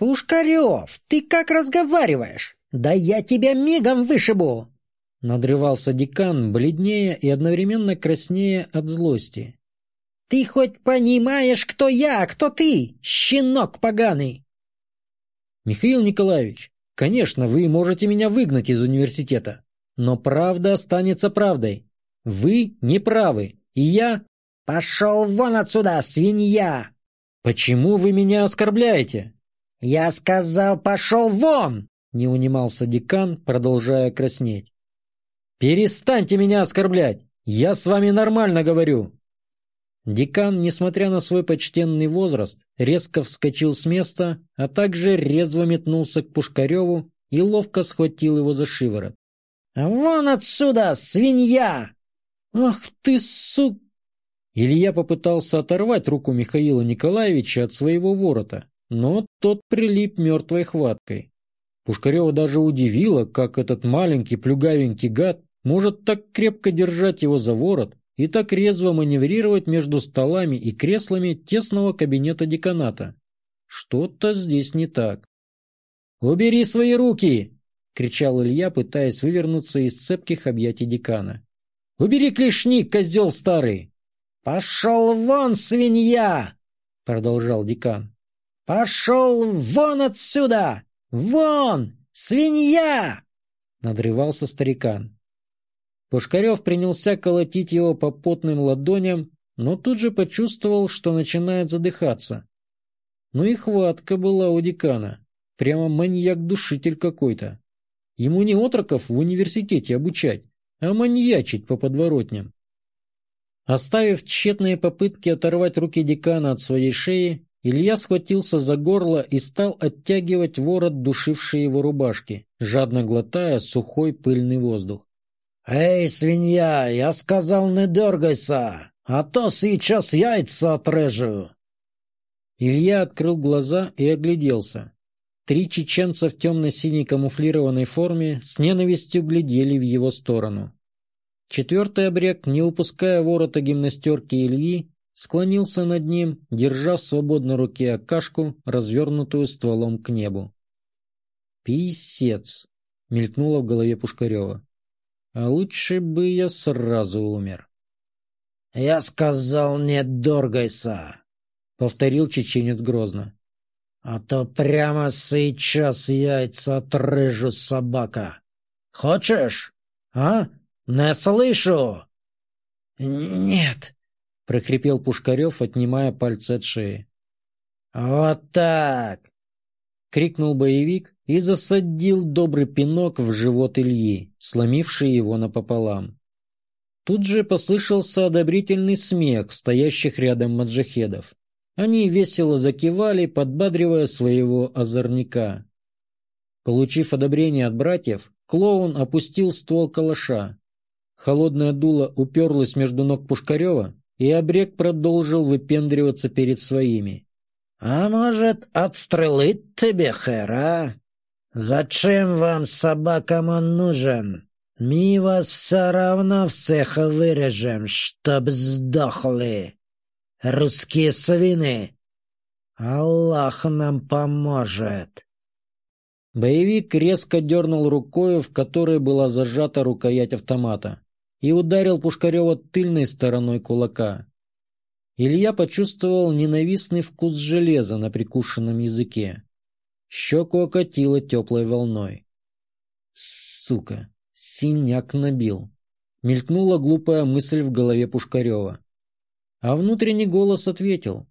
«Пушкарев, ты как разговариваешь? Да я тебя мигом вышибу!» Надрывался декан, бледнее и одновременно краснее от злости. «Ты хоть понимаешь, кто я, кто ты, щенок поганый?» «Михаил Николаевич, конечно, вы можете меня выгнать из университета, но правда останется правдой. Вы не правы, и я...» «Пошел вон отсюда, свинья!» «Почему вы меня оскорбляете?» «Я сказал, пошел вон!» — не унимался декан, продолжая краснеть. «Перестаньте меня оскорблять! Я с вами нормально говорю!» Декан, несмотря на свой почтенный возраст, резко вскочил с места, а также резво метнулся к Пушкареву и ловко схватил его за шиворот. «Вон отсюда, свинья!» «Ах ты, сук!» Илья попытался оторвать руку Михаила Николаевича от своего ворота, но тот прилип мертвой хваткой. Пушкарева даже удивило, как этот маленький плюгавенький гад может так крепко держать его за ворот и так резво маневрировать между столами и креслами тесного кабинета деканата. Что-то здесь не так. «Убери свои руки!» — кричал Илья, пытаясь вывернуться из цепких объятий декана. «Убери клешник, козел старый!» «Пошел вон, свинья!» — продолжал декан. «Пошел вон отсюда! Вон! Свинья!» — надрывался старикан. Пушкарев принялся колотить его по потным ладоням, но тут же почувствовал, что начинает задыхаться. Ну и хватка была у декана. Прямо маньяк-душитель какой-то. Ему не отроков в университете обучать, а маньячить по подворотням. Оставив тщетные попытки оторвать руки декана от своей шеи, Илья схватился за горло и стал оттягивать ворот душившей его рубашки, жадно глотая сухой пыльный воздух. «Эй, свинья, я сказал, не дергайся, а то сейчас яйца отрежу!» Илья открыл глаза и огляделся. Три чеченца в темно-синей камуфлированной форме с ненавистью глядели в его сторону. Четвертый обрек, не упуская ворота гимнастерки Ильи, склонился над ним, держа в свободной руке окашку, развернутую стволом к небу. «Писец!» — мелькнуло в голове Пушкарева. «А лучше бы я сразу умер». «Я сказал, не дергайся!» — повторил чеченец грозно. «А то прямо сейчас яйца отрежу, собака. Хочешь? А? Не слышу!» «Нет!» Прохрипел Пушкарев, отнимая пальцы от шеи. «Вот так!» — крикнул боевик и засадил добрый пинок в живот Ильи, сломивший его напополам. Тут же послышался одобрительный смех стоящих рядом маджахедов. Они весело закивали, подбадривая своего озорника. Получив одобрение от братьев, клоун опустил ствол калаша. Холодное дуло уперлось между ног Пушкарева, и обрек продолжил выпендриваться перед своими. «А может, отстрелить тебе, хэра? Зачем вам, собакам, он нужен? Мы вас все равно всех вырежем, чтоб сдохли. Русские свины. Аллах нам поможет». Боевик резко дернул рукой, в которой была зажата рукоять автомата и ударил Пушкарева тыльной стороной кулака. Илья почувствовал ненавистный вкус железа на прикушенном языке. Щеку окатило теплой волной. «Сука! Синяк набил!» Мелькнула глупая мысль в голове Пушкарева. А внутренний голос ответил.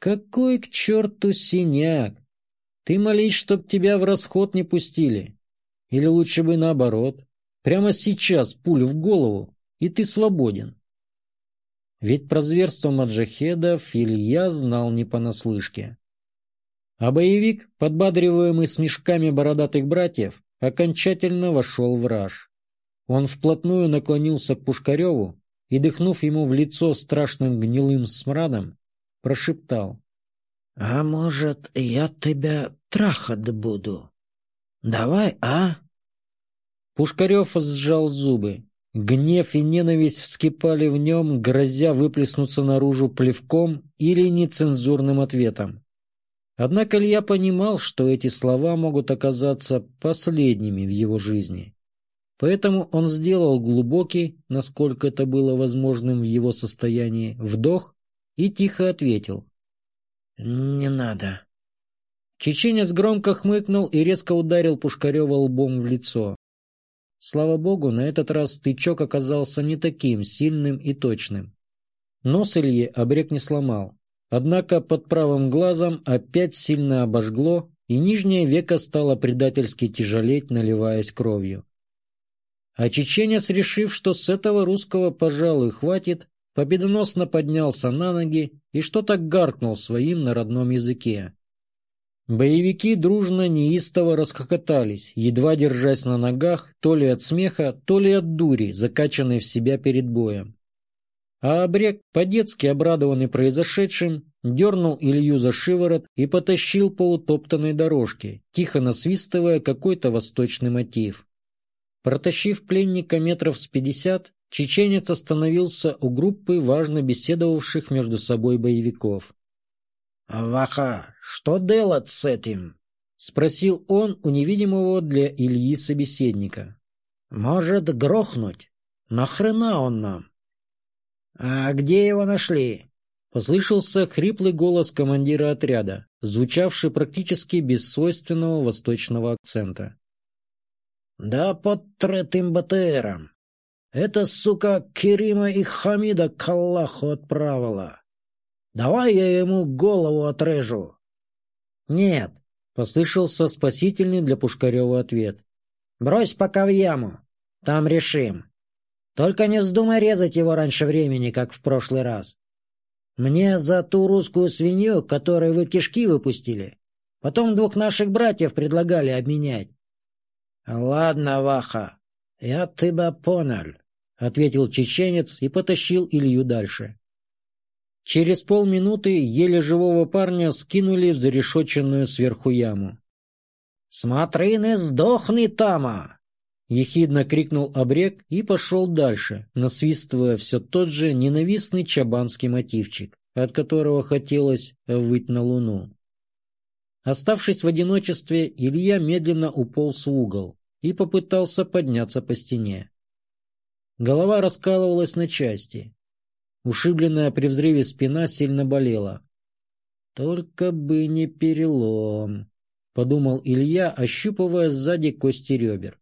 «Какой к черту синяк? Ты молись, чтоб тебя в расход не пустили. Или лучше бы наоборот. Прямо сейчас пулю в голову, и ты свободен. Ведь про зверство маджахедов Илья знал не понаслышке. А боевик, подбадриваемый смешками бородатых братьев, окончательно вошел в раж. Он вплотную наклонился к Пушкареву и, дыхнув ему в лицо страшным гнилым смрадом, прошептал. — А может, я тебя трахать буду? Давай, а? Пушкарев сжал зубы. Гнев и ненависть вскипали в нем, грозя выплеснуться наружу плевком или нецензурным ответом. Однако Илья понимал, что эти слова могут оказаться последними в его жизни. Поэтому он сделал глубокий, насколько это было возможным в его состоянии, вдох и тихо ответил. «Не надо». Чеченец громко хмыкнул и резко ударил Пушкарева лбом в лицо. Слава богу, на этот раз тычок оказался не таким сильным и точным. Нос Ильи обрек не сломал. Однако под правым глазом опять сильно обожгло, и нижнее веко стало предательски тяжелеть, наливаясь кровью. А чеченец, решив, что с этого русского, пожалуй, хватит, победоносно поднялся на ноги и что-то гаркнул своим на родном языке. Боевики дружно неистово расхохотались, едва держась на ногах, то ли от смеха, то ли от дури, закачанной в себя перед боем. А обрек, по-детски обрадованный произошедшим, дернул Илью за шиворот и потащил по утоптанной дорожке, тихо насвистывая какой-то восточный мотив. Протащив пленника метров с пятьдесят, чеченец остановился у группы важно беседовавших между собой боевиков. «Ваха, что делать с этим?» — спросил он у невидимого для Ильи собеседника. «Может, грохнуть? Нахрена он нам?» «А где его нашли?» — послышался хриплый голос командира отряда, звучавший практически без свойственного восточного акцента. «Да под третьим БТРом. Это, сука, Керима и Хамида к Аллаху отправила. Давай я ему голову отрежу. Нет, послышался спасительный для Пушкарева ответ. Брось пока в яму. Там решим. Только не вздумай резать его раньше времени, как в прошлый раз. Мне за ту русскую свинью, которой вы кишки выпустили, потом двух наших братьев предлагали обменять. — Ладно, Ваха, я тебя понял, — ответил чеченец и потащил Илью дальше. Через полминуты еле живого парня скинули в зарешоченную сверху яму. «Смотри, не сдохни, Тама!» Ехидно крикнул обрек и пошел дальше, насвистывая все тот же ненавистный чабанский мотивчик, от которого хотелось выть на луну. Оставшись в одиночестве, Илья медленно уполз в угол и попытался подняться по стене. Голова раскалывалась на части, Ушибленная при взрыве спина сильно болела. «Только бы не перелом», — подумал Илья, ощупывая сзади кости ребер.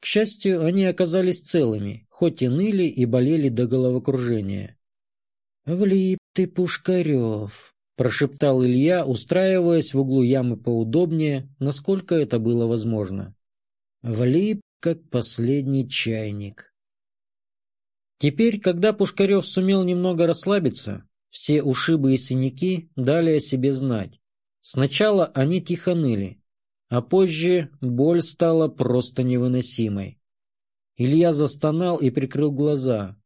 К счастью, они оказались целыми, хоть и ныли и болели до головокружения. «Влип ты, Пушкарев», — прошептал Илья, устраиваясь в углу ямы поудобнее, насколько это было возможно. «Влип, как последний чайник». Теперь, когда Пушкарев сумел немного расслабиться, все ушибы и синяки дали о себе знать. Сначала они тихо ныли, а позже боль стала просто невыносимой. Илья застонал и прикрыл глаза.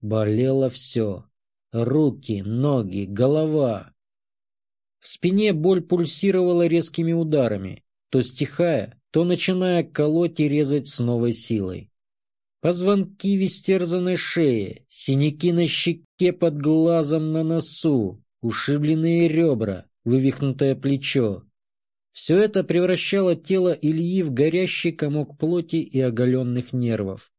Болело все. Руки, ноги, голова. В спине боль пульсировала резкими ударами, то стихая, то начиная колоть и резать с новой силой. Позвонки в истерзанной шее, синяки на щеке под глазом на носу, ушибленные ребра, вывихнутое плечо. Все это превращало тело Ильи в горящий комок плоти и оголенных нервов.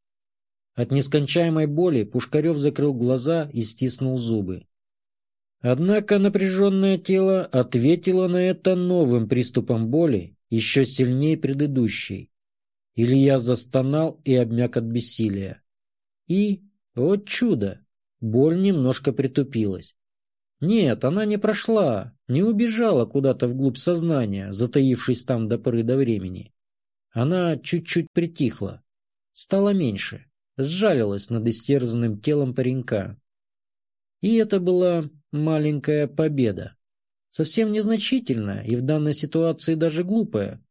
От нескончаемой боли Пушкарев закрыл глаза и стиснул зубы. Однако напряженное тело ответило на это новым приступом боли, еще сильнее предыдущей. Илья застонал и обмяк от бессилия. И, вот чудо, боль немножко притупилась. Нет, она не прошла, не убежала куда-то вглубь сознания, затаившись там до поры до времени. Она чуть-чуть притихла, стала меньше, сжалилась над истерзанным телом паренька. И это была маленькая победа. Совсем незначительная и в данной ситуации даже глупая,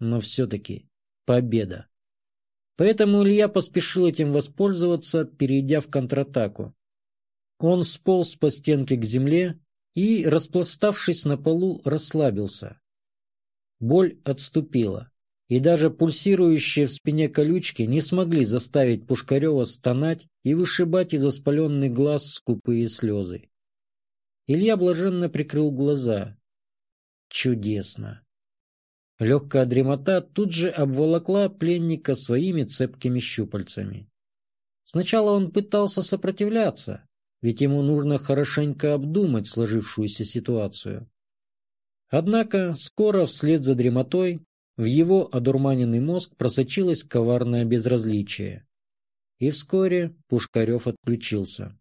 но все-таки победа. Поэтому Илья поспешил этим воспользоваться, перейдя в контратаку. Он сполз по стенке к земле и, распластавшись на полу, расслабился. Боль отступила, и даже пульсирующие в спине колючки не смогли заставить Пушкарева стонать и вышибать из воспаленный глаз скупые слезы. Илья блаженно прикрыл глаза. Чудесно. Легкая дремота тут же обволокла пленника своими цепкими щупальцами. Сначала он пытался сопротивляться, ведь ему нужно хорошенько обдумать сложившуюся ситуацию. Однако скоро вслед за дремотой в его одурманенный мозг просочилось коварное безразличие. И вскоре Пушкарев отключился.